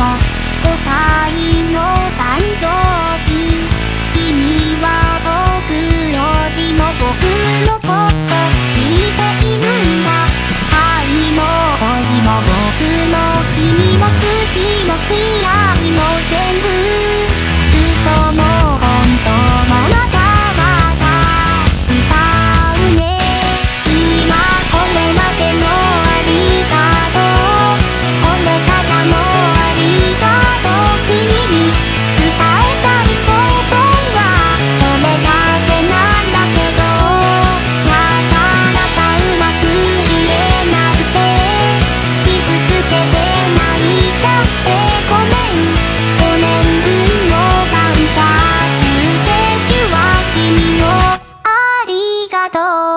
の5歳の誕生日君は僕よりも僕のこと知っているんだ。愛も恋も僕も君も好きも嫌いも全部嘘も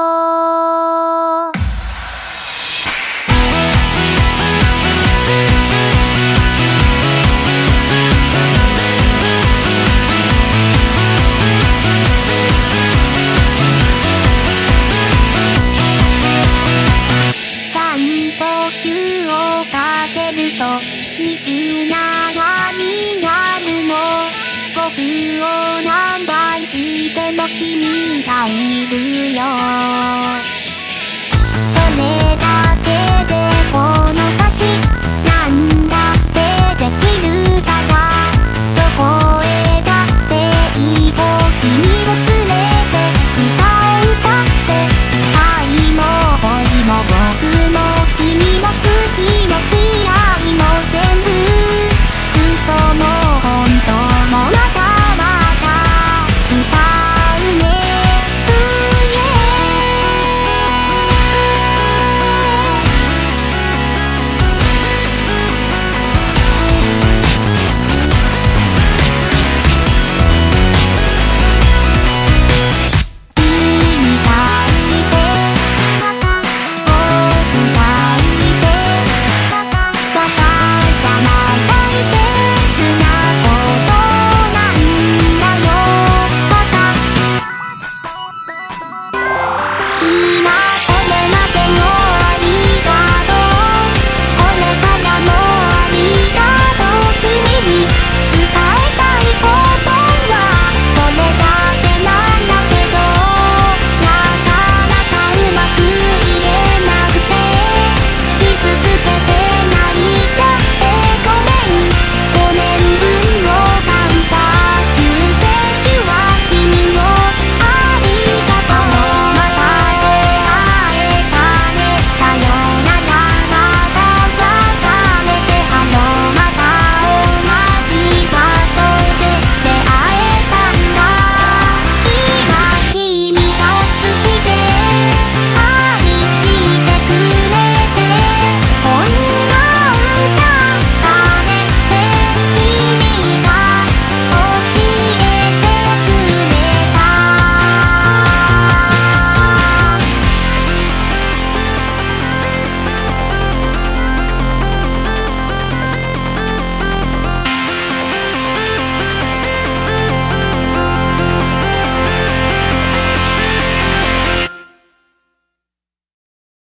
番しても君がいるよ。それだ